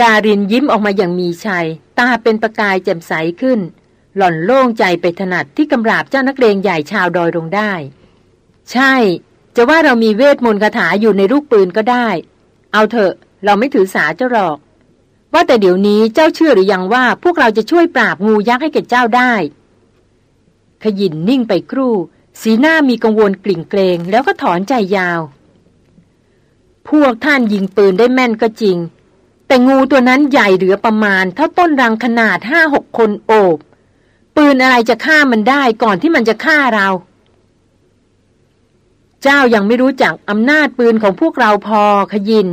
ดารินยิ้มออกมาอย่างมีชัย ตาเป็นประกายแจ่มใสขึ้น หล่อนโล่งใจไปถนัดที่กำราบเจ้านักเลงใหญ่ชาวดอยลงได้ ใช่ จะว่าเรามีเวทมนต์คาถาอยู่ในลูกปืนก็ได้ เอาเถอะ เราไม่ถือสาเจ้าหรอก ว่าแต่เดี๋ยวนี้เจ้าเชื่อหรือยังว่า พวกเราจะช่วยปราบงูยักษ์ให้แก่เจ้าได้ ขยินนิ่งไปครู่ สีหน้ามีกังวลกลิ่งเกรงแล้วก็ถอนใจยาว พวกท่านยิงปืนได้แม่นก็จริง แต่งูตัวนั้นใหญ่เหลือประมาณ เท่าต้นรังขนาดห้าหกคนโอบ ปืนอะไรจะฆ่ามันได้ก่อนที่มันจะฆ่าเรา เจ้ายังไม่รู้จักอำนาจปืนของพวกเราพอขยิน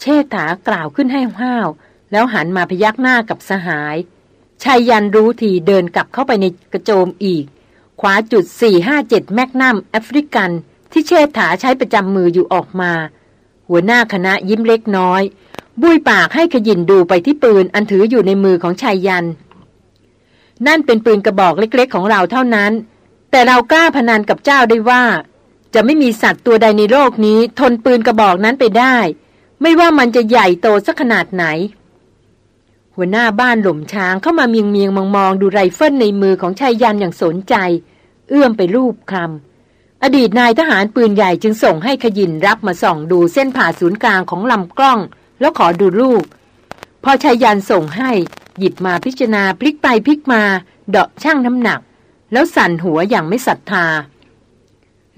เชษฐากล่าวขึ้นให้ห้าว แล้วหันมาพยักหน้ากับสหายชายยันรู้ทีเดินกลับเข้าไปในกระโจมอีกขวาจุด 457 แมกนัมแอฟริกัน ที่เชษฐาใช้ประจำมืออยู่ออกมา หัวหน้าคณะยิ้มเล็กน้อย บุ้ยปากให้ขยินดูไปที่ปืนอันถืออยู่ในมือของไชยันต์ นั่นเป็นปืนกระบอกเล็กๆ ของเราเท่านั้น แต่เรากล้าพนันกับเจ้าได้ว่า จะไม่มีสัตว์ตัวใดในโลกนี้ ทนปืนกระบอกนั้นไปได้ ไม่ว่ามันจะใหญ่โตสักขนาดไหน หัวหน้าบ้านหล่มช้างเข้ามาเมียงเมียงมองมองดูไรเฟิลในมือของไชยันต์อย่างสนใจ เอื้อมไปรูปคำอดีตนายทหารปืนใหญ่จึงส่งให้ขยินรับมาส่องดูเส้นผ่าศูนย์กลางของลำกล้อง แล้วขอดูลูก พอชายยันส่งให้ หยิบมาพิจารณาพลิกไปพลิกมา เดาะช่างน้ำหนัก แล้วสั่นหัวอย่างไม่ศรัทธา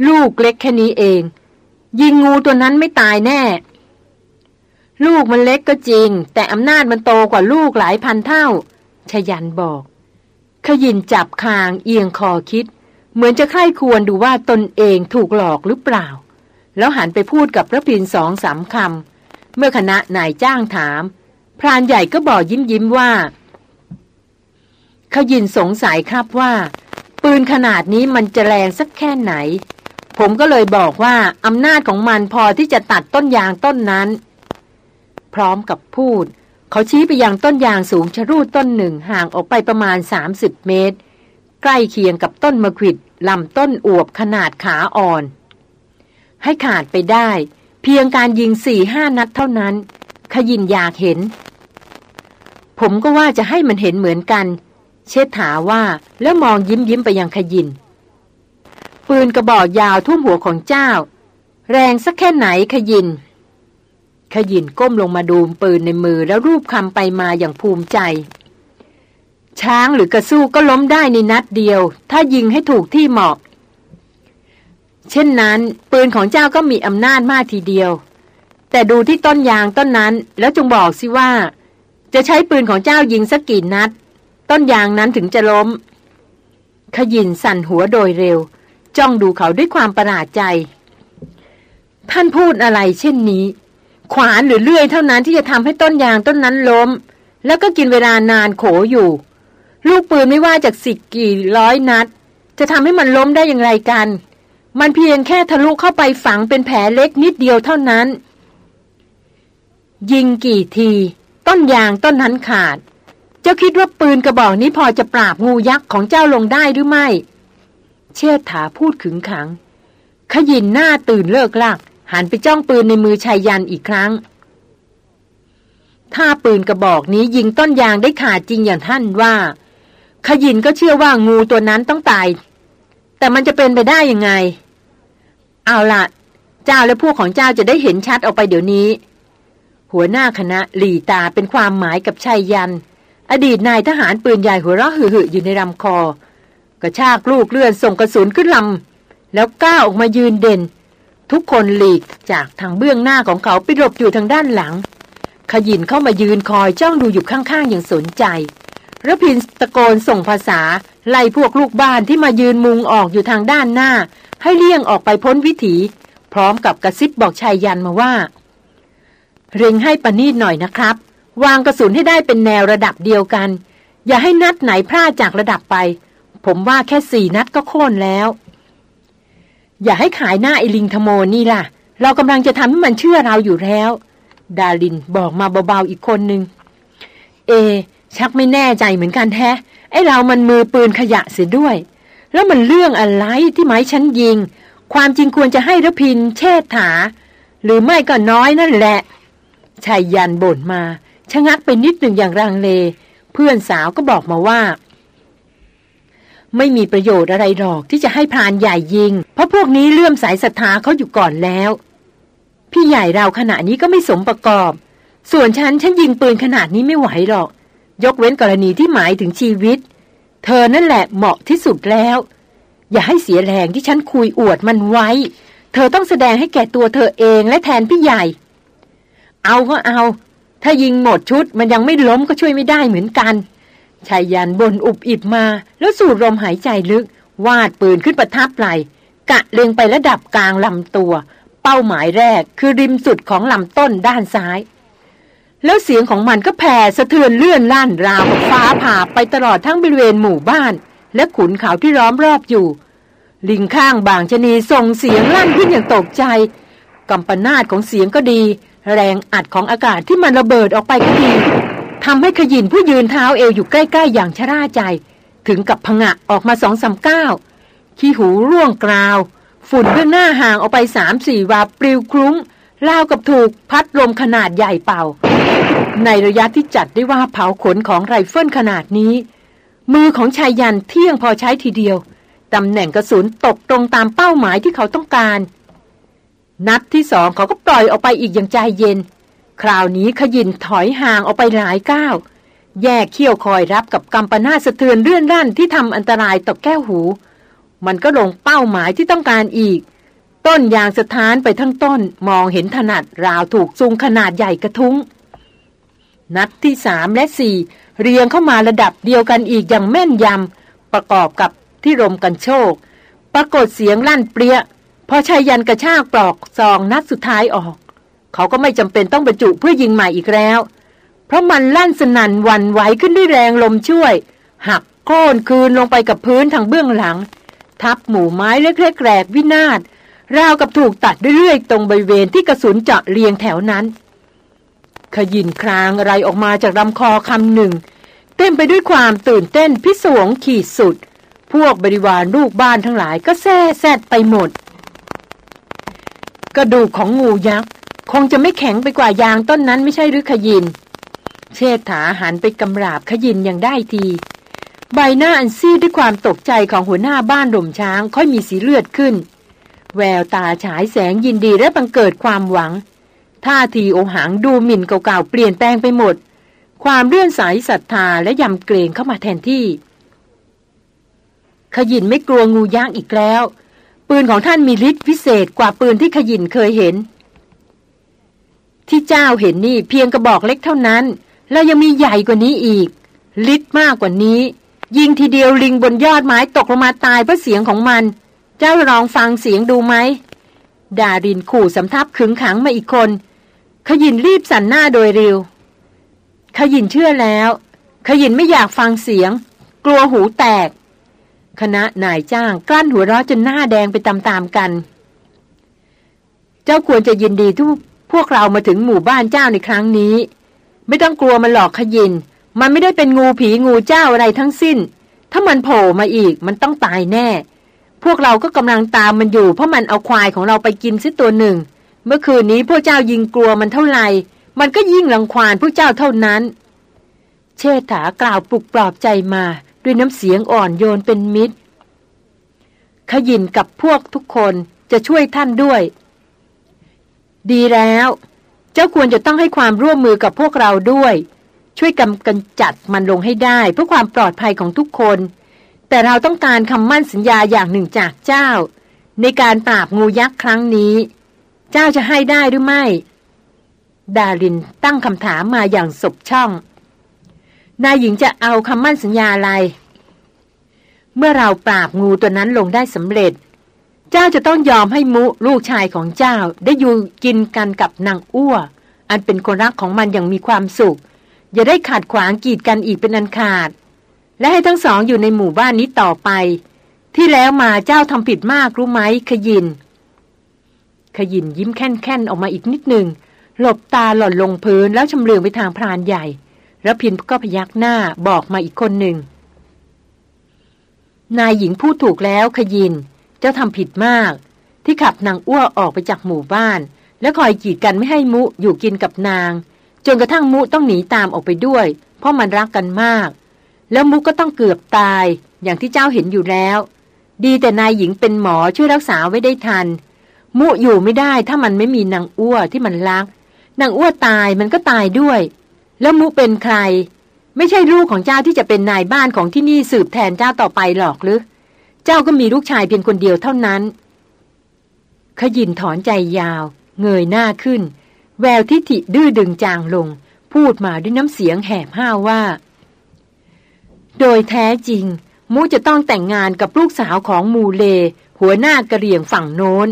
ลูกเล็กแค่นี้เอง ยิงงูตัวนั้นไม่ตายแน่ ลูกมันเล็กก็จริง แต่อำนาจมันโตกว่าลูกหลายพันเท่าชยันบอก ขยินจับคางเอียงคอคิด เหมือนจะใคร่ควรดูว่าตนเองถูกหลอกหรือเปล่า แล้วหันไปพูดกับพระพินสองสามคำ เมื่อคณะนายจ้างถาม พรานใหญ่ก็บอกยิ้มยิ้มว่าเขายินสงสัยครับว่า ปืนขนาดนี้มันจะแรงสักแค่ไหน ผมก็เลยบอกว่าอำนาจของมันพอที่จะตัดต้นยางต้นนั้น พร้อมกับพูด เขาชี้ไปยังต้นยางสูงชะรูดต้นหนึ่งห่างออกไปประมาณ 30 เมตร ใกล้เคียงกับต้นมะขวิดลำต้นอวบขนาดขาอ่อน ให้ขาดไปได้ เพียงการยิงสี่ห้านัดเท่านั้น ขยินอยากเห็น ผมก็ว่าจะให้มันเห็นเหมือนกัน เชษฐาว่าแล้วมองยิ้มยิ้มไปยังขยิน ปืนกระบอกยาวทุ่มหัวของเจ้า แรงสักแค่ไหนขยิน ขยินก้มลงมาดูปืนในมือแล้วรูปคำไปมาอย่างภูมิใจ ช้างหรือกระสู้ก็ล้มได้ในนัดเดียว ถ้ายิงให้ถูกที่เหมาะ เช่นนั้น ปืนของเจ้าก็มีอำนาจมากทีเดียว แต่ดูที่ต้นยางต้นนั้นแล้วจงบอกสิว่า จะใช้ปืนของเจ้ายิงสักกี่นัด ต้นยางนั้นถึงจะล้ม ขยินสั่นหัวโดยเร็ว จ้องดูเขาด้วยความประหลาดใจ ท่านพูดอะไรเช่นนี้ ขวานหรือเลื่อยเท่านั้นที่จะทำให้ต้นยางต้นนั้นล้ม แล้วก็กินเวลานานโขอยู่ ลูกปืนไม่ว่าจากสิบกี่ร้อยนัด จะทำให้มันล้มได้อย่างไรกัน มันเพียงแค่ทะลุเข้าไปฝังเป็นแผลเล็กนิดเดียวเท่านั้น ยิงกี่ที ต้นยางต้นนั้นขาด เจ้าคิดว่าปืนกระบอกนี้พอจะปราบงูยักษ์ของเจ้าลงได้หรือไม่ เชิดถาพูดขึงขัง ขยินหน้าตื่นเลิกลากหันไปจ้องปืนในมือชายยันอีกครั้ง ถ้าปืนกระบอกนี้ยิงต้นยางได้ขาดจริงอย่างท่านว่า ขยินก็เชื่อว่างูตัวนั้นต้องตาย แต่มันจะเป็นไปได้ยังไง เอาละเจ้าและพวกของเจ้าจะได้เห็นชัดออกไปเดี๋ยวนี้ หัวหน้าคณะหลีตาเป็นความหมายกับชายยัน อดีตนายทหารปืนใหญ่หัวเราะหึ่อยู่ในลำคอ กระชากลูกเลื่อนส่งกระสุนขึ้นลำแล้วก้าวออกมายืนเด่น ทุกคนหลีกจากทางเบื้องหน้าของเขาไปหลบอยู่ทางด้านหลัง ขยินเข้ามายืนคอยจ้องดูอยู่ข้างๆอย่างสนใจระพินตะโกนส่งภาษา ไล่พวกลูกบ้านที่มายืนมุงออกอยู่ทางด้านหน้า ให้เลี่ยงออกไปพ้นวิถี พร้อมกับกระซิบบอกชายยันมาว่า เร่งให้ปนีดหน่อยนะครับ วางกระสุนให้ได้เป็นแนวระดับเดียวกัน อย่าให้นัดไหนพลาดจากระดับไป ผมว่าแค่สี่นัดก็โค่นแล้ว อย่าให้ขายหน้าไอลิงทโมนี่ล่ะ เรากำลังจะทำให้มันเชื่อเราอยู่แล้ว ดาลินบอกมาเบาๆอีกคนหนึ่งเอ ชักไม่แน่ใจเหมือนกันแท้ไอเรามันมือปืนขยะเสียด้วย แล้วมันเรื่องอะไรที่ไม้ฉันยิง ความจริงควรจะให้รพินเชษฐา หรือไม่ก็น้อยนั่นแหละชายยันบ่นมา ชะงักไปนิดหนึ่งอย่างรังเล เพื่อนสาวก็บอกมาว่า ไม่มีประโยชน์อะไรหรอกที่จะให้พรานใหญ่ยิง เพราะพวกนี้เลื่อมสายศรัทธาเขาอยู่ก่อนแล้ว พี่ใหญ่เราขณะนี้ก็ไม่สมประกอบ ส่วนฉันฉันยิงปืนขนาดนี้ไม่ไหวหรอก ยกเว้นกรณีที่หมายถึงชีวิต เธอนั่นแหละเหมาะที่สุดแล้ว อย่าให้เสียแรงที่ฉันคุยอวดมันไว้ เธอต้องแสดงให้แก่ตัวเธอเองและแทนพี่ใหญ่ เอาก็เอา ถ้ายิงหมดชุดมันยังไม่ล้มก็ช่วยไม่ได้เหมือนกันชายยันบนอุบอิบมา แล้วสูดลมหายใจลึก วาดปืนขึ้นประทับไหลกะเล็งไประดับกลางลำตัว เป้าหมายแรกคือริมสุดของลำต้นด้านซ้าย แล้วเสียงของมันก็แผ่สะเทือนเลื่อนลั่นราวกับฟ้าผ่าไปตลอดทั้งบริเวณหมู่บ้าน และขุนเขาที่ล้อมรอบอยู่ ลิงข้างบางชนีส่งเสียงลั่นขึ้นอย่างตกใจกำปนาตของเสียงก็ดี แรงอัดของอากาศที่มันระเบิดออกไปก็ดีทำให้ขยินผู้ยืนเท้าเอวอยู่ใกล้ๆอย่างชราใจ ถึงกับพงะออกมาสองสาก้าวขี้หูร่วงกราว ฝุ่นเบื้องหน้าห่างออกไปสามสี่วาปลิวคลุ้ง ราวกับถูกพัดลมขนาดใหญ่เป่า ในระยะที่จัดได้ว่าเผาขนของไรเฟิลขนาดนี้ มือของไชยันต์เที่ยงพอใช้ทีเดียว ตำแหน่งกระสุนตกตรงตามเป้าหมายที่เขาต้องการ นัดที่สองเขาก็ปล่อยออกไปอีกอย่างใจเย็น คราวนี้ขยินถอยห่างออกไปหลายก้าวแยกเขี้ยวคอยรับกับกำปนาสะเทือนเรื่อนร่านที่ทำอันตรายต่อแก้วหู มันก็ลงเป้าหมายที่ต้องการอีก ต้นยางสะท้านไปทั้งต้นมองเห็นถนัดราวถูกซุงขนาดใหญ่กระทุ้ง นัดที่สามและสี่เรียงเข้ามาระดับเดียวกันอีกอย่างแม่นยำ ประกอบกับที่รมกันโชค ปรากฏเสียงลั่นเปรี้ยพอชายยันกระชากปลอกซองนัดสุดท้ายออก เขาก็ไม่จำเป็นต้องบรรจุเพื่อยิงใหม่อีกแล้ว เพราะมันลั่นสนั่นวันไหวขึ้นด้วยแรงลมช่วย หักโค่นคืนลงไปกับพื้นทางเบื้องหลัง ทับหมู่ไม้เล็กๆแกรกวินาศ ราวกับถูกตัดเรื่อยๆ ตรงบริเวณที่กระสุนเจาะเรียงแถวนั้น ขยินครางอะไรออกมาจากลำคอคำหนึ่ง เต็มไปด้วยความตื่นเต้นพิศวงขีดสุด พวกบริวารลูกบ้านทั้งหลายก็แซ่แซดไปหมด กระดูกของงูยักษ์ คงจะไม่แข็งไปกว่ายางต้นนั้นไม่ใช่หรือขยิน เชษฐาหันไปกำราบขยินอย่างได้ที ใบหน้าอันซีดด้วยความตกใจของหัวหน้าบ้านหล่มช้างค่อยมีสีเลือดขึ้น แววตาฉายแสงยินดีและบังเกิดความหวัง ท่าทีโอหังดูหมิ่นเก่าๆเปลี่ยนแปลงไปหมด ความเลื่อนสายศรัทธาและยำเกรงเข้ามาแทนที่ ขยินไม่กลัวงูย่างอีกแล้ว ปืนของท่านมีฤทธิ์พิเศษกว่าปืนที่ขยินเคยเห็น ที่เจ้าเห็นนี่เพียงกระบอกเล็กเท่านั้น แล้วยังมีใหญ่กว่านี้อีกลิตรมากกว่านี้ยิงทีเดียวลิงบนยอดไม้ตกลงมาตายเพราะเสียงของมัน เจ้าลองฟังเสียงดูไหม ดารินขู่สำทับขึงขังมาอีกคน ขยินรีบสั่นหน้าโดยเร็ว ขยินเชื่อแล้ว ขยินไม่อยากฟังเสียง กลัวหูแตก คณะนายจ้างกลั้นหัวเราะจนหน้าแดงไปตามๆกัน เจ้าควรจะยินดีทุกพวกเรามาถึงหมู่บ้านเจ้าในครั้งนี้ ไม่ต้องกลัวมันหลอกขยิน มันไม่ได้เป็นงูผีงูเจ้าอะไรทั้งสิ้น ถ้ามันโผล่มาอีกมันต้องตายแน่ พวกเราก็กำลังตามมันอยู่ เพราะมันเอาควายของเราไปกินซิตัวหนึ่ง เมื่อคืนนี้พวกเจ้ายิงกลัวมันเท่าไหร่ มันก็ยิ่งรังควานพวกเจ้าเท่านั้น เชษฐากล่าวปลุกปลอบใจมา ด้วยน้ำเสียงอ่อนโยนเป็นมิตร ขยินกับพวกทุกคนจะช่วยท่านด้วย ดีแล้ว เจ้าควรจะต้องให้ความร่วมมือกับพวกเราด้วย ช่วยกำกันจัดมันลงให้ได้ เพื่อความปลอดภัยของทุกคน แต่เราต้องการคำมั่นสัญญาอย่างหนึ่งจากเจ้า ในการปราบงูยักษ์ครั้งนี้ เจ้าจะให้ได้หรือไม่ ดารินตั้งคำถามมาอย่างสบช่อง นายหญิงจะเอาคำมั่นสัญญาอะไร เมื่อเราปราบงูตัวนั้นลงได้สำเร็จ เจ้าจะต้องยอมให้มุลูกชายของเจ้าได้อยู่กินกันกับนางอ้วอันเป็นคนรักของมันอย่างมีความสุข อย่าได้ขัดขวางกีดกันอีกเป็นอันขาด และให้ทั้งสองอยู่ในหมู่บ้านนี้ต่อไป ที่แล้วมาเจ้าทำผิดมากรู้ไหมขยิน ขยินยิ้มแค่นๆออกมาอีกนิดหนึ่งหลบตาหล่อนลงพื้นแล้วชำเลืองไปทางพรานใหญ่ แล้วพินก็พยักหน้าบอกมาอีกคนหนึ่ง นายหญิงพูดถูกแล้วขยิน เจ้าทำผิดมาก ที่ขับนางอ้วออกไปจากหมู่บ้าน และคอยกีดกันไม่ให้มุอยู่กินกับนาง จนกระทั่งมุต้องหนีตามออกไปด้วย เพราะมันรักกันมาก แล้วมุกก็ต้องเกือบตาย อย่างที่เจ้าเห็นอยู่แล้ว ดีแต่นายหญิงเป็นหมอช่วยรักษาไว้ได้ทัน มุอยู่ไม่ได้ถ้ามันไม่มีนางอ้วที่มันรักนางอ้วตายมันก็ตายด้วย แล้วมุเป็นใคร ไม่ใช่ลูกของเจ้าที่จะเป็นนายบ้านของที่นี่สืบแทนเจ้าต่อไปหรอกหรือเจ้าก็มีลูกชายเพียงคนเดียวเท่านั้น ขยินถอนใจยาว เงยหน้าขึ้น แววทิฐิดื้อดึงจางลง พูดมาด้วยน้ำเสียงแหบห้าวว่า โดยแท้จริง มูจะต้องแต่งงานกับลูกสาวของมูเล หัวหน้ากระเรียงฝั่งโน้น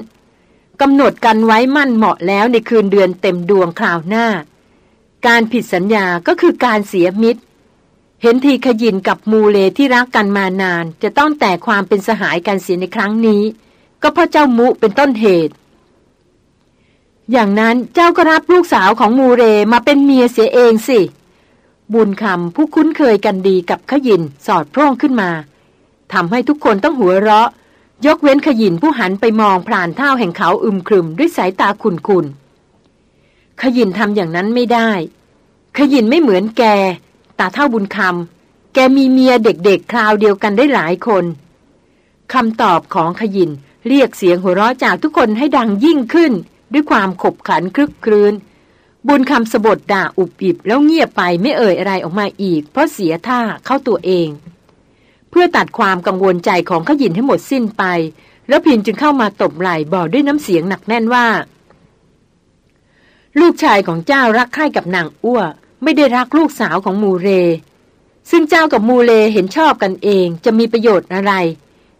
กำหนดกันไว้มั่นเหมาะแล้วในคืนเดือนเต็มดวงคราวหน้า การผิดสัญญาก็คือการเสียมิตร เห็นทีขยินกับมูเลที่รักกันมานาน จะต้องแต่ความเป็นสหายกันเสียในครั้งนี้ ก็เพราะเจ้ามุเป็นต้นเหตุ อย่างนั้นเจ้าก็รับลูกสาวของมูเรมาเป็นเมียเสียเองสิ บุญคำผู้คุ้นเคยกันดีกับขยินสอดพร่องขึ้นมาทำให้ทุกคนต้องหัวเราะ ยกเว้นขยินผู้หันไปมองพลานเท่าแห่งเขาอึมครึมด้วยสายตาขุนขุนขยินทำอย่างนั้นไม่ได้ ขยินไม่เหมือนแก ตาเท่าบุญคำแกมีเมียเด็กๆคราวเดียวกันได้หลายคนคำตอบของขยินเรียกเสียงหัวเราะจากทุกคนให้ดังยิ่งขึ้น ด้วยความขบขันคลึกครื้น บุญคำสะบดด่าอุบอิบแล้วเงียบไปไม่เอ่ยอะไรออกมาอีก เพราะเสียท่าเข้าตัวเอง เพื่อตัดความกังวลใจของขยินให้หมดสิ้นไป แล้วพินจึงเข้ามาตบไหล่บอกด้วยน้ำเสียงหนักแน่นว่า ลูกชายของเจ้ารักใคร่กับนางอ้วไม่ได้รักลูกสาวของมูเร ซึ่งเจ้ากับมูเลเห็นชอบกันเองจะมีประโยชน์อะไร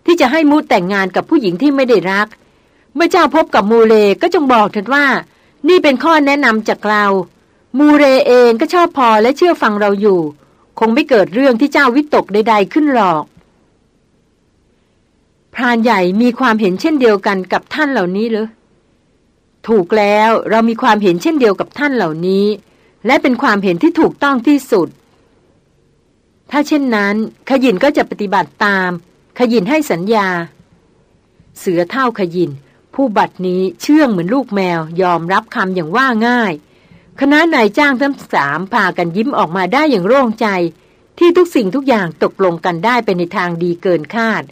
ที่จะให้มูแต่งงานกับผู้หญิงที่ไม่ได้รัก เมื่อเจ้าพบกับมูเลก็จงบอกเถิดว่า นี่เป็นข้อแนะนำจากเรา มูเรเองก็ชอบพอและเชื่อฟังเราอยู่ คงไม่เกิดเรื่องที่เจ้าวิตกใด ๆ ขึ้นหรอก พรานใหญ่มีความเห็นเช่นเดียวกันกับท่านเหล่านี้หรือถูกแล้วเรามีความเห็นเช่นเดียวกับท่านเหล่านี้ และเป็นความเห็นที่ถูกต้องที่สุด ถ้าเช่นนั้น ขยินก็จะปฏิบัติตาม ขยินให้สัญญา เสือเท่าขยิน ผู้บัดนี้เชื่องเหมือนลูกแมวยอมรับคำอย่างว่าง่าย คณะนายจ้างทั้งสามพากันยิ้มออกมาได้อย่างโล่งใจ ที่ทุกสิ่งทุกอย่างตกลงกันได้ไปในทางดีเกินคาด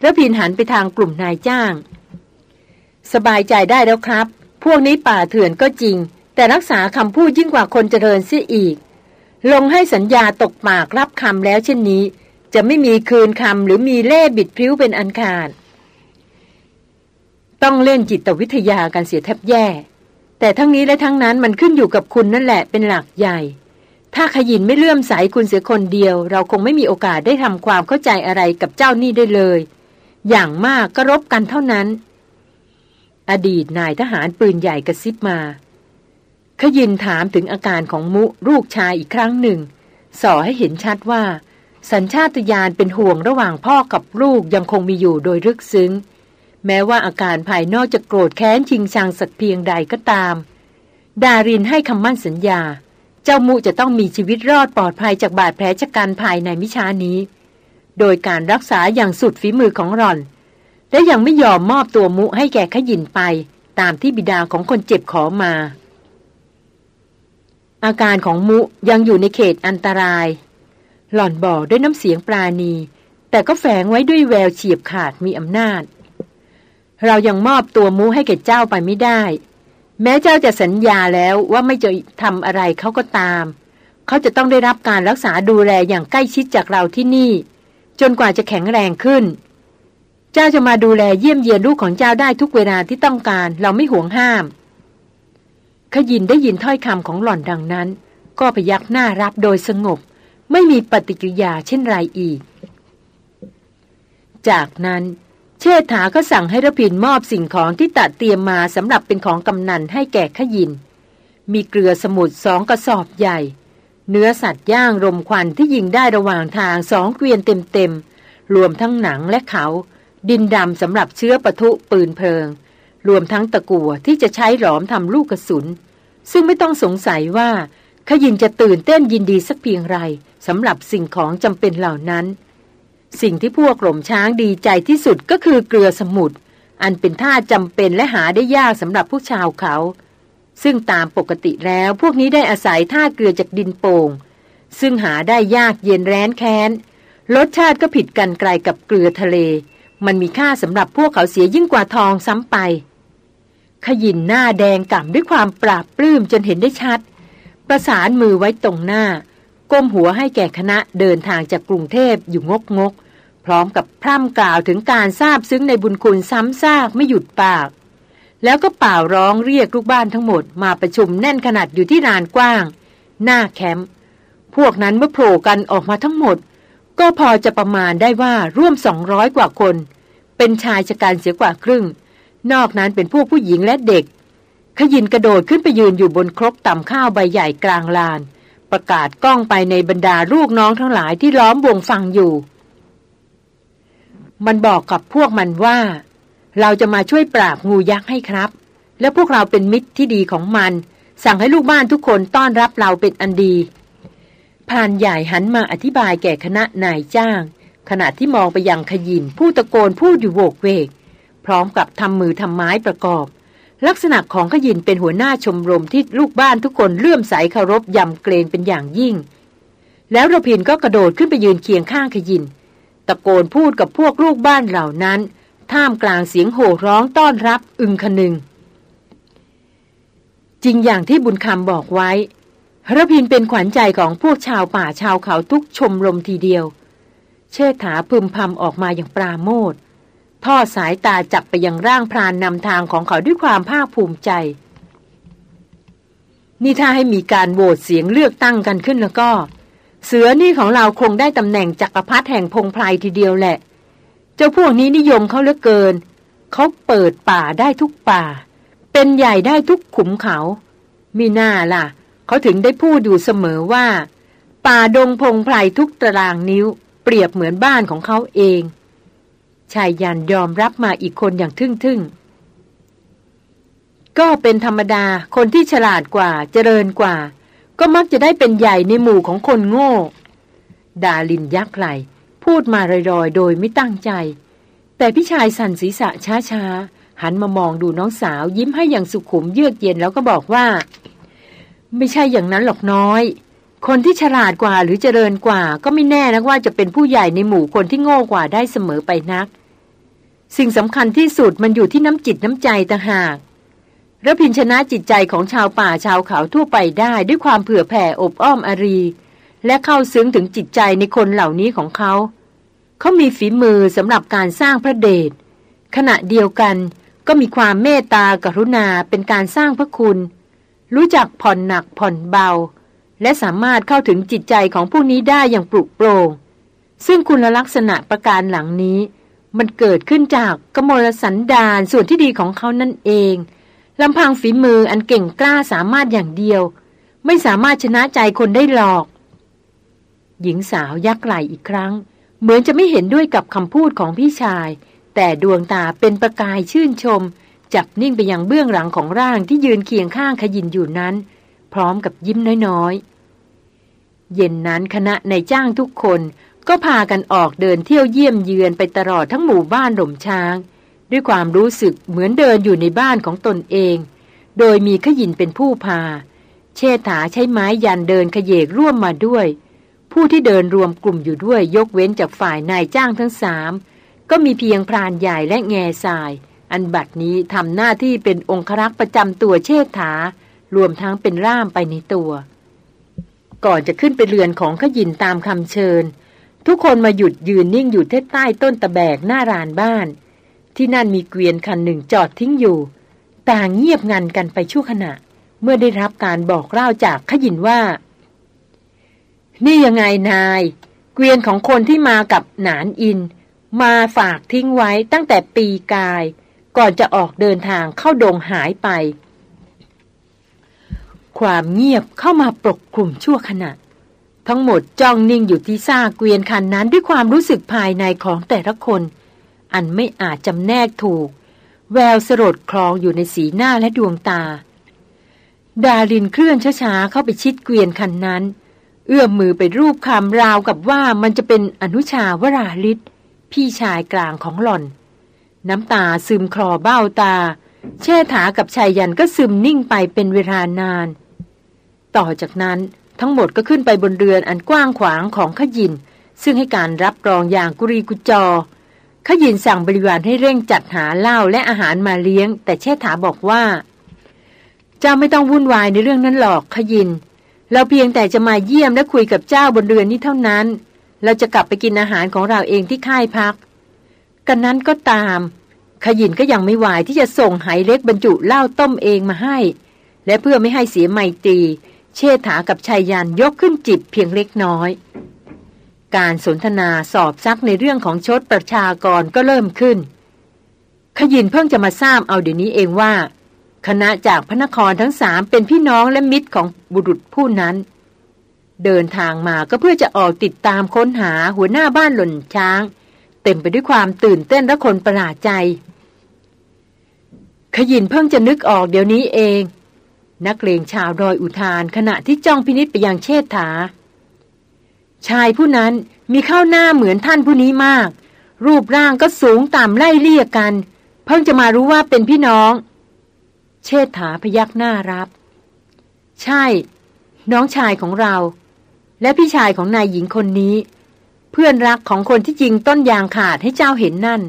แล้วพินหันไปทางกลุ่มนายจ้าง สบายใจได้แล้วครับ พวกนี้ป่าเถื่อนก็จริง แต่รักษาคำพูดยิ่งกว่าคนเจริญเสียอีก ลงให้สัญญาตกปากรับคำแล้วเช่นนี้ จะไม่มีคืนคำหรือมีเล่บิดพริ้วเป็นอันขาด ต้องเล่นจิตวิทยากันเสียแทบแย่ แต่ทั้งนี้และทั้งนั้นมันขึ้นอยู่กับคุณนั่นแหละเป็นหลักใหญ่ ถ้าขยินไม่เลื่อมใสคุณเสียคนเดียว เราคงไม่มีโอกาสได้ทำความเข้าใจอะไรกับเจ้านี่ได้เลย อย่างมากก็รบกันเท่านั้น อดีตนายทหารปืนใหญ่กระซิบมา ขยินถามถึงอาการของมุลูกชายอีกครั้งหนึ่ง สอให้เห็นชัดว่า สัญชาตญาณเป็นห่วงระหว่างพ่อกับลูกยังคงมีอยู่โดยลึกซึ้ง แม้ว่าอาการภายนอกจะโกรธแค้นชิงชังสักเพียงใดก็ตาม ดารินให้คำมั่นสัญญา เจ้ามุจะต้องมีชีวิตรอดปลอดภัยจากบาดแผลชะกันภายในมิชานี้ โดยการรักษาอย่างสุดฝีมือของรอน และยังไม่ยอมมอบตัวมุให้แก่ขยินไป ตามที่บิดาของคนเจ็บขอมา อาการของมุยังอยู่ในเขตอันตราย หล่อนบอกด้วยน้ำเสียงปราณี แต่ก็แฝงไว้ด้วยแววเฉียบขาดมีอำนาจ เรายังมอบตัวมูให้แก่เจ้าไปไม่ได้ แม้เจ้าจะสัญญาแล้วว่าไม่จะทำอะไรเขาก็ตาม เขาจะต้องได้รับการรักษาดูแลอย่างใกล้ชิดจากเราที่นี่ จนกว่าจะแข็งแรงขึ้น เจ้าจะมาดูแลเยี่ยมเยียนลูกของเจ้าได้ทุกเวลาที่ต้องการเราไม่ห่วงห้าม ขยินได้ยินถ้อยคำของหล่อนดังนั้น ก็พยักหน้ารับโดยสงบ ไม่มีปฏิกิริยาเช่นไรอีก จากนั้น เชษฐาก็สั่งให้ระพินมอบสิ่งของที่ตัดเตรียมมาสำหรับเป็นของกำนันให้แก่ขยิน มีเกลือสมุดสองกระสอบใหญ่ เนื้อสัตว์ย่างรมควันที่ยิงได้ระหว่างทางสองเกวียนเต็มๆ รวมทั้งหนังและเขา ดินดำสำหรับเชื้อปะทุปืนเพลิง รวมทั้งตะกั่วที่จะใช้หลอมทำลูกกระสุน ซึ่งไม่ต้องสงสัยว่าขยินจะตื่นเต้นยินดีสักเพียงไรสำหรับสิ่งของจำเป็นเหล่านั้น สิ่งที่พวกหล่มช้างดีใจที่สุดก็คือเกลือสมุทรอันเป็นท่าจำเป็นและหาได้ยากสำหรับผู้ชาวเขา ซึ่งตามปกติแล้วพวกนี้ได้อาศัยท่าเกลือจากดินโป่ง ซึ่งหาได้ยากเย็นแร้นแค้นรสชาติก็ผิดกันไกลกับเกลือทะเล มันมีค่าสำหรับพวกเขาเสียยิ่งกว่าทองซ้ำไป ขยินหน้าแดงก่ำด้วยความปราบปลื้มจนเห็นได้ชัด ประสานมือไว้ตรงหน้า ก้มหัวให้แก่คณะเดินทางจากกรุงเทพอยู่งกงก พร้อมกับพร่ำกล่าวถึงการทราบซึ้งในบุญคุณซ้ำซากไม่หยุดปาก แล้วก็เป่าร้องเรียกลูกบ้านทั้งหมดมาประชุมแน่นขนาดอยู่ที่ลานกว้าง หน้าแคมป์พวกนั้นเมื่อโผล่กันออกมาทั้งหมด ก็พอจะประมาณได้ว่าร่วมสองร้อยกว่าคน เป็นชายชะกันเสียกว่าครึ่ง นอกนั้นเป็นพวกผู้หญิงและเด็กขยินกระโดดขึ้นไปยืนอยู่บนครกต่ำข้าวใบใหญ่กลางลาน ประกาศกล้องไปในบรรดาลูกน้องทั้งหลายที่ล้อมวงฟังอยู่ มันบอกกับพวกมันว่า เราจะมาช่วยปราบงูยักษ์ให้ครับ และพวกเราเป็นมิตรที่ดีของมัน สั่งให้ลูกบ้านทุกคนต้อนรับเราเป็นอันดีพานใหญ่หันมาอธิบายแก่คณะนายจ้าง ขณะที่มองไปยังขยินผู้ตะโกนพูดอยู่โวกเวก พร้อมกับทำมือทำไม้ประกอบ ลักษณะของขยินเป็นหัวหน้าชมรมที่ลูกบ้านทุกคนเลื่อมใสเคารพยำเกรงเป็นอย่างยิ่ง แล้วระพินก็กระโดดขึ้นไปยืนเคียงข้างขยิน ตะโกนพูดกับพวกลูกบ้านเหล่านั้น ท่ามกลางเสียงโห่ร้องต้อนรับอึงคนึง จริงอย่างที่บุญคำบอกไว้ระพินเป็นขวัญใจของพวกชาวป่าชาวเขาทุกชมรมทีเดียว เชิดถาพึมพำออกมาอย่างปราโมท ทอดสายตาจับไปยังร่างพรานนำทางของเขาด้วยความภาคภูมิใจ นี่ถ้าให้มีการโหวตเสียงเลือกตั้งกันขึ้นแล้วก็ เสือนี่ของเราคงได้ตำแหน่งจักรพรรดิแห่งพงไพรทีเดียวแหละ เจ้าพวกนี้นิยมเขาเหลือเกิน เขาเปิดป่าได้ทุกป่า เป็นใหญ่ได้ทุกขุมเขามีหน้าล่ะ เขาถึงได้พูดอยู่เสมอว่า ป่าดงพงไพรทุกตารางนิ้ว เปรียบเหมือนบ้านของเขาเอง ชายยันยอมรับมาอีกคนอย่างทึ่งๆ ก็เป็นธรรมดาคนที่ฉลาดกว่าเจริญกว่า ก็มักจะได้เป็นใหญ่ในหมู่ของคนโง่ ดาลินยักไหลพูดมารอยๆ โดยไม่ตั้งใจ แต่พี่ชายสั่นศีรษะช้าๆ หันมามองดูน้องสาวยิ้มให้อย่างสุขุมเยือกเย็นแล้วก็บอกว่า ไม่ใช่อย่างนั้นหรอกน้อย คนที่ฉลาดกว่าหรือเจริญกว่า ก็ไม่แน่นะว่าจะเป็นผู้ใหญ่ในหมู่คนที่โง่กว่าได้เสมอไปนัก สิ่งสำคัญที่สุดมันอยู่ที่น้ำจิตน้ำใจต่างหากระพินชนะจิตใจของชาวป่าชาวเขาทั่วไปได้ด้วยความเผื่อแผ่อบอ้อมอารี และเข้าซึ้งถึงจิตใจในคนเหล่านี้ของเขา เขามีฝีมือสำหรับการสร้างพระเดชขณะเดียวกันก็มีความเมตตากรุณาเป็นการสร้างพระคุณ รู้จักผ่อนหนักผ่อนเบา และสามารถเข้าถึงจิตใจของผู้นี้ได้อย่างปลุกโปร่งซึ่งคุณลักษณะประการหลังนี้ มันเกิดขึ้นจากกมลสันดานส่วนที่ดีของเขานั่นเองลำพังฝีมืออันเก่งกล้าสามารถอย่างเดียว ไม่สามารถชนะใจคนได้หรอก หญิงสาวยักไหลอีกครั้ง เหมือนจะไม่เห็นด้วยกับคำพูดของพี่ชาย แต่ดวงตาเป็นประกายชื่นชม จับนิ่งไปยังเบื้องหลังของร่างที่ยืนเคียงข้างขยินอยู่นั้น พร้อมกับยิ้มน้อยๆ เย็นนั้นคณะในจ้างทุกคนก็พากันออกเดินเที่ยวเยี่ยมเยือนไปตลอดทั้งหมู่บ้านหล่มช้าง ด้วยความรู้สึกเหมือนเดินอยู่ในบ้านของตนเอง โดยมีขยินเป็นผู้พา เชษฐาใช้ไม้ยันเดินขยเยกร่วมมาด้วย ผู้ที่เดินรวมกลุ่มอยู่ด้วยยกเว้นจากฝ่ายนายจ้างทั้งสามก็มีเพียงพรานใหญ่และแง่ทราย อันบัดนี้ทำหน้าที่เป็นองครักษ์ประจำตัวเชษฐารวมทั้งเป็นร่ามไปในตัว ก่อนจะขึ้นไปเรือนของขยินตามคำเชิญ ทุกคนมาหยุดยืนนิ่งอยู่ใต้ต้นตะแบกหน้ารานบ้าน ที่นั่นมีเกวียนคันหนึ่งจอดทิ้งอยู่ ต่างเงียบงันกันไปชั่วขณะ เมื่อได้รับการบอกเล่าจากขยินว่า นี่ยังไงนาย เกวียนของคนที่มากับหนานอิน มาฝากทิ้งไว้ตั้งแต่ปีกาย ก่อนจะออกเดินทางเข้าดงหายไป ความเงียบเข้ามาปกคลุมชั่วขณะ ทั้งหมดจ้องนิ่งอยู่ที่ซากเกวียนคันนั้นด้วยความรู้สึกภายในของแต่ละคน อันไม่อาจจำแนกถูก แววสลดคลองอยู่ในสีหน้าและดวงตา ดารินเคลื่อนช้าๆเข้าไปชิดเกวียนคันนั้น เอื้อมมือไปรูปคำราวกับว่ามันจะเป็นอนุชาวราลิศพี่ชายกลางของหล่อน น้ำตาซึมคลอเบ้าตา เชษฐากับชายยันก็ซึมนิ่งไปเป็นเวลานาน ต่อจากนั้นทั้งหมดก็ขึ้นไปบนเรือนอันกว้างขวางของขยิน ซึ่งให้การรับรองอย่างกุรีกุจอ ขยินสั่งบริวารให้เร่งจัดหาเหล้าและอาหารมาเลี้ยง แต่เชษฐาบอกว่า เจ้าไม่ต้องวุ่นวายในเรื่องนั้นหรอกขยิน เราเพียงแต่จะมาเยี่ยมและคุยกับเจ้าบนเรือนนี้เท่านั้น เราจะกลับไปกินอาหารของเราเองที่ค่ายพัก กันนั้นก็ตาม ขยินก็ยังไม่ไหวที่จะส่งไหเล็กบรรจุเหล้าต้มเองมาให้ และเพื่อไม่ให้เสียไมตรี เชษฐากับชายยันยกขึ้นจิบเพียงเล็กน้อย การสนทนาสอบซักในเรื่องของชดประชากรก็เริ่มขึ้น ขยินเพิ่งจะมาทราบเอาเดี๋ยวนี้เองว่า คณะจากพระนครทั้งสามเป็นพี่น้องและมิตรของบุรุษผู้นั้น เดินทางมาก็เพื่อจะออกติดตามค้นหาหัวหน้าบ้านหล่นช้าง เต็มไปด้วยความตื่นเต้นและคนประหลาดใจ ขยินเพิ่งจะนึกออกเดี๋ยวนี้เอง นักเลงชาวดอยอุทานขณะที่จ้องพินิษไปยังเชษฐา ชายผู้นั้นมีเข้าหน้าเหมือนท่านผู้นี้มาก รูปร่างก็สูงต่ำไล่เลี่ยกัน เพิ่งจะมารู้ว่าเป็นพี่น้อง เชษฐาพยักหน้ารับ ใช่ น้องชายของเรา และพี่ชายของนายหญิงคนนี้ เพื่อนรักของคนที่จริงต้นยางขาดให้เจ้าเห็นนั่น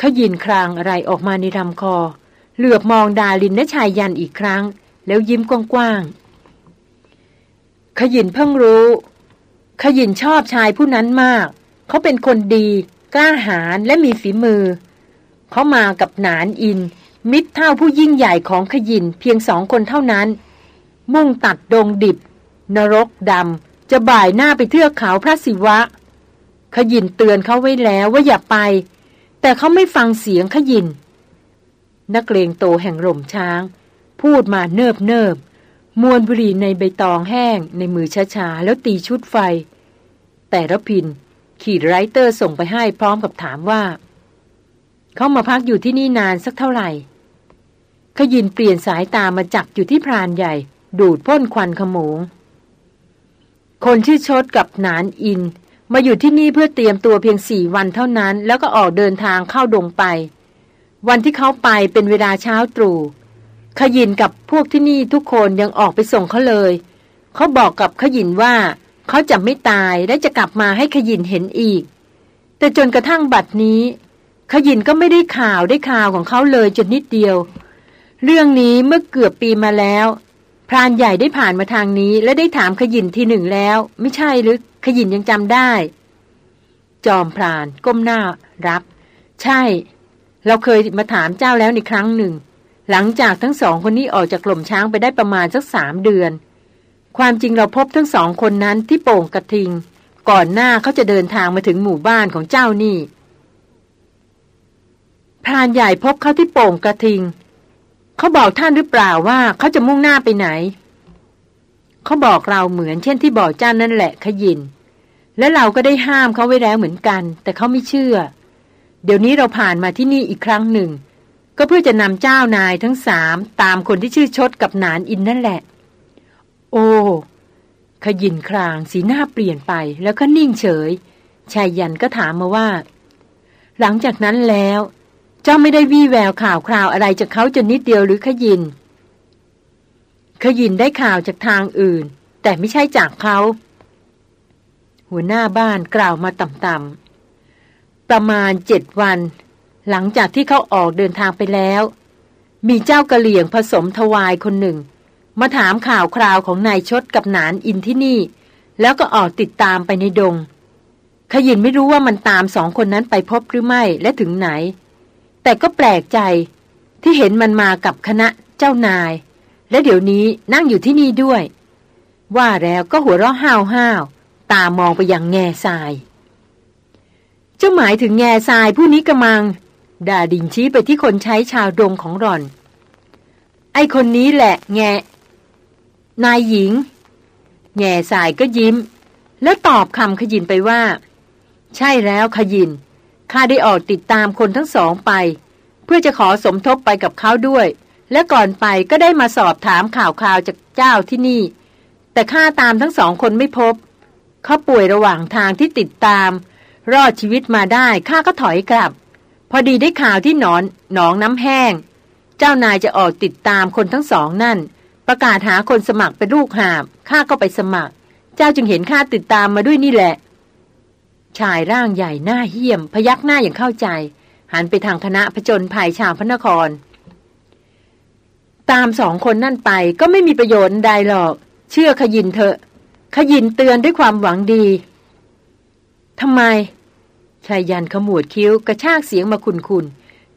ขยินครางอะไรออกมาในลำคอ เหลือบมองดาลินและชายยันอีกครั้ง แล้วยิ้มกว้างๆขยินเพิ่งรู้ ขยินชอบชายผู้นั้นมาก เขาเป็นคนดี กล้าหาญและมีฝีมือ เขามากับหนานอิน มิตรเท่าผู้ยิ่งใหญ่ของขยินเพียงสองคนเท่านั้น มุ่งตัดดงดิบ นรกดำจะบ่ายหน้าไปเทือกเขาพระศิวะ ขยินเตือนเขาไว้แล้วว่าอย่าไป แต่เขาไม่ฟังเสียงขยิน นักเลงโตแห่งร่มช้าง พูดมาเนิบเนิบมวนบุหรี่ในใบตองแห้งในมือช้าๆ แล้วตีชุดไฟ แต่ระพิน ขีดไรเตอร์ส่งไปให้พร้อมกับถามว่า เขามาพักอยู่ที่นี่นานสักเท่าไหร่ ขยินเปลี่ยนสายตามาจับอยู่ที่พรานใหญ่ ดูดพ่นควันขโมง คนชื่อชดกับนานอิน มาอยู่ที่นี่เพื่อเตรียมตัวเพียงสี่วันเท่านั้น แล้วก็ออกเดินทางเข้าดงไป วันที่เขาไปเป็นเวลาเช้าตรู่ขยินกับพวกที่นี่ทุกคนยังออกไปส่งเขาเลย เขาบอกกับขยินว่าเขาจะไม่ตายและจะกลับมาให้ขยินเห็นอีก แต่จนกระทั่งบัดนี้ ขยินก็ไม่ได้ข่าวได้ข่าวของเขาเลยจนนิดเดียว เรื่องนี้เมื่อเกือบปีมาแล้ว พรานใหญ่ได้ผ่านมาทางนี้ และได้ถามขยินทีหนึ่งแล้ว ไม่ใช่หรือขยินยังจำได้ จอมพรานก้มหน้ารับ ใช่ เราเคยมาถามเจ้าแล้วในครั้งหนึ่ง หลังจากทั้งสองคนนี้ออกจากกล่มช้างไปได้ประมาณสักสามเดือน ความจริงเราพบทั้งสองคนนั้นที่โป่งกระทิง ก่อนหน้าเขาจะเดินทางมาถึงหมู่บ้านของเจ้านี่พรานใหญ่พบเขาที่โป่งกระทิง เขาบอกท่านหรือเปล่าว่าเขาจะมุ่งหน้าไปไหน เขาบอกเราเหมือนเช่นที่บอกเจ้านั่นแหละขยิน และเราก็ได้ห้ามเขาไว้แล้วเหมือนกัน แต่เขาไม่เชื่อ เดี๋ยวนี้เราผ่านมาที่นี่อีกครั้งหนึ่ง ก็เพื่อจะนำเจ้านายทั้งสามตามคนที่ชื่อชดกับนานอินนั่นแหละ โอ้ขยินครางสีหน้าเปลี่ยนไปแล้วก็นิ่งเฉยชายยันก็ถามมาว่า หลังจากนั้นแล้ว เจ้าไม่ได้วี่แววข่าวคราวอะไรจากเขาจนนิดเดียวหรือขยิน ขยินได้ข่าวจากทางอื่น แต่ไม่ใช่จากเขา หัวหน้าบ้านกล่าวมาต่ำๆ ประมาณเจ็ดวัน หลังจากที่เขาออกเดินทางไปแล้ว มีเจ้ากระเหลี่ยงผสมทวายคนหนึ่ง มาถามข่าวคราวของนายชดกับนานอินที่นี่ แล้วก็ออกติดตามไปในดง ขยินไม่รู้ว่ามันตามสองคนนั้นไปพบหรือไม่และถึงไหน แต่ก็แปลกใจที่เห็นมันมากับคณะเจ้านาย และเดี๋ยวนี้นั่งอยู่ที่นี่ด้วย ว่าแล้วก็หัวเราะห้าวห้าวตามองไปยังแง่ทราย จ้าหมายถึงแง่ทรายผู้นี้กำมังด่าดิงชี้ไปที่คนใช้ชาวดงของรอน ไอคนนี้แหละแง่นายหญิง แง่สายก็ยิ้ม แล้วตอบคำขยินไปว่า ใช่แล้วขยิน ข้าได้ออกติดตามคนทั้งสองไป เพื่อจะขอสมทบไปกับเขาด้วย และก่อนไปก็ได้มาสอบถามข่าวคราวจากเจ้าที่นี่ แต่ข้าตามทั้งสองคนไม่พบ เขาป่วยระหว่างทางที่ติดตาม รอดชีวิตมาได้ข้าก็ถอยกลับ พอดีได้ข่าวที่หนอนหนองน้ำแห้ง เจ้านายจะออกติดตามคนทั้งสองนั่น ประกาศหาคนสมัครเป็นลูกหาบข้าก็ไปสมัคร เจ้าจึงเห็นข้าติดตามมาด้วยนี่แหละ ชายร่างใหญ่หน้าเหี้ยม พยักหน้าอย่างเข้าใจ หันไปทางคณะผจญภัยชาวพระนคร ตามสองคนนั่นไปก็ไม่มีประโยชน์ใดหรอก เชื่อขยินเถอะ ขยินเตือนด้วยความหวังดี ทำไม ชายยันขมวดคิ้วกระชากเสียงมาคุนคุน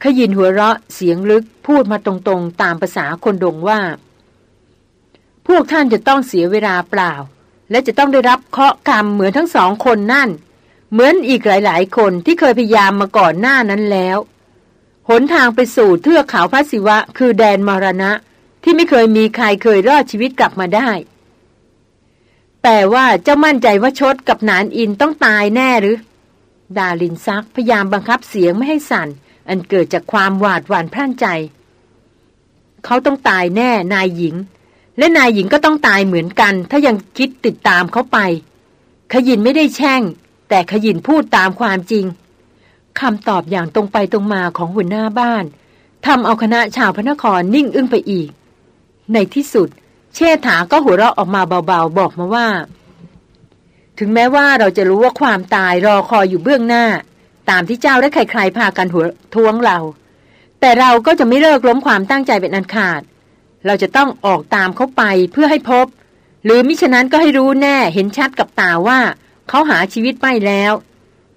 ขยินหัวเราะเสียงลึกพูดมาตรงๆ ตามภาษาคนดงว่า พวกท่านจะต้องเสียเวลาเปล่า และจะต้องได้รับเคาะกรรมเหมือนทั้งสองคนนั่น เหมือนอีกหลายๆ คนที่เคยพยายามมาก่อนหน้านั้นแล้วหนทางไปสู่เทือกเขาพระศิวะ คือแดนมรณะ ที่ไม่เคยมีใครเคยรอดชีวิตกลับมาได้ แต่ว่าเจ้ามั่นใจว่าชดกับนานอินต้องตายแน่หรือ ดาลินซักพยายามบังคับเสียงไม่ให้สั่น อันเกิดจากความหวาดหวั่นพร่านใจ เขาต้องตายแน่นายหญิง และนายหญิงก็ต้องตายเหมือนกัน ถ้ายังคิดติดตามเขาไป ขยินไม่ได้แช่ง แต่ขยินพูดตามความจริงคำตอบอย่างตรงไปตรงมาของหัวหน้าบ้านทำเอาคณะชาวพระนครนิ่งอึ้งไปอีก ในที่สุด เชษฐาก็หัวเราะออกมาเบาๆ บอกมาว่า ถึงแม้ว่าเราจะรู้ว่าความตายรอคอยอยู่เบื้องหน้า ตามที่เจ้าและใครๆพากันหัวท้วงเรา แต่เราก็จะไม่เลิกล้มความตั้งใจเป็นอันขาด เราจะต้องออกตามเขาไปเพื่อให้พบ หรือมิฉะนั้นก็ให้รู้แน่เห็นชัดกับตาว่าเขาหาชีวิตไม่แล้ว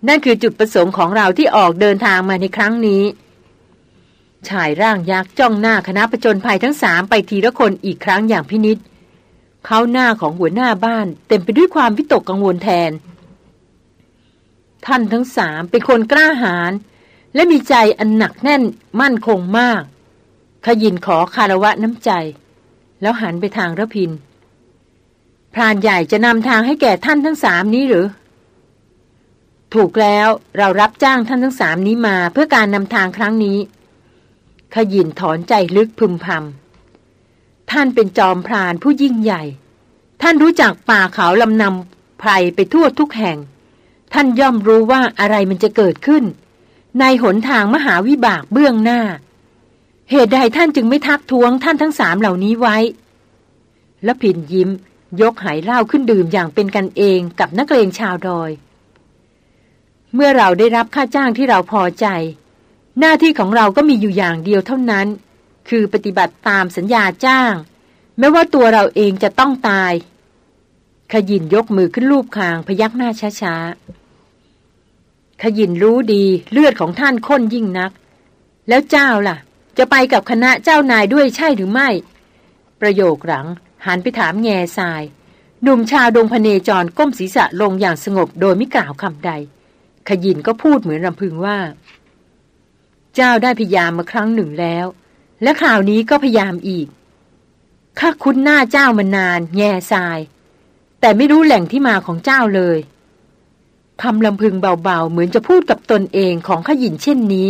นั่นคือจุดประสงค์ของเราที่ออกเดินทางมาในครั้งนี้ ชายร่างยักษ์จ้องหน้าคณะประจนภัยทั้งสามไปทีละคนอีกครั้งอย่างพินิษเขาหน้าของหัวหน้าบ้านเต็มไปด้วยความพิตกกังวลแทน ท่านทั้งสามเป็นคนกล้าหาญและมีใจอันหนักแน่นมั่นคงมากขยินขอคารวะน้ำใจ แล้วหันไปทางระพิน พรานใหญ่จะนำทางให้แก่ท่านทั้งสามนี้หรือ ถูกแล้วเรารับจ้างท่านทั้งสามนี้มาเพื่อการนำทางครั้งนี้ ขยินถอนใจลึกพึมพำท่านเป็นจอมพรานผู้ยิ่งใหญ่ ท่านรู้จักป่าเขาลำนำไพรไปทั่วทุกแห่ง ท่านย่อมรู้ว่าอะไรมันจะเกิดขึ้น ในหนทางมหาวิบากเบื้องหน้า เหตุใดท่านจึงไม่ทักท้วงท่านทั้งสามเหล่านี้ไว้และพินยิ้ม ยกหายเหล้าขึ้นดื่มอย่างเป็นกันเองกับนักเลงชาวดอย เมื่อเราได้รับค่าจ้างที่เราพอใจ หน้าที่ของเราก็มีอยู่อย่างเดียวเท่านั้น คือปฏิบัติตามสัญญาจ้าง แม้ว่าตัวเราเองจะต้องตาย ขยินยกมือขึ้นรูปคางพยักหน้าช้าๆ ขยินรู้ดีเลือดของท่านข้นยิ่งนัก แล้วเจ้าล่ะ จะไปกับคณะเจ้านายด้วยใช่หรือไม่ ประโยคหลังหันไปถามแง่ทราย หนุ่มชาวดงพเนจรก้มศีรษะลงอย่างสงบโดยไม่กล่าวคำใด ขยินก็พูดเหมือนรำพึงว่า เจ้าได้พยายามมาครั้งหนึ่งแล้ว และข่าวนี้ก็พยายามอีกข้าคุ้นหน้าเจ้ามานาน แง่ทราย แต่ไม่รู้แหล่งที่มาของเจ้าเลยคำลำพึงเบาๆ เหมือนจะพูดกับตนเองของขยินเช่นนี้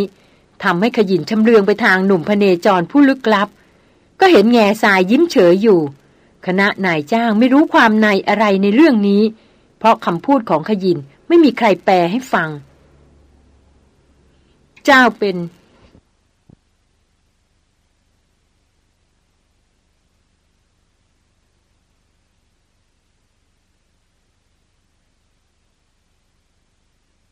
ทำให้ขยินชำเลืองไปทางหนุ่มพเนจรผู้ลึกลับ ก็เห็นแง่ทรายยิ้มเฉยอยู่ คณะนายจ้างไม่รู้ความในอะไรในเรื่องนี้ เพราะคำพูดของขยินไม่มีใครแปลให้ฟัง เจ้าเป็น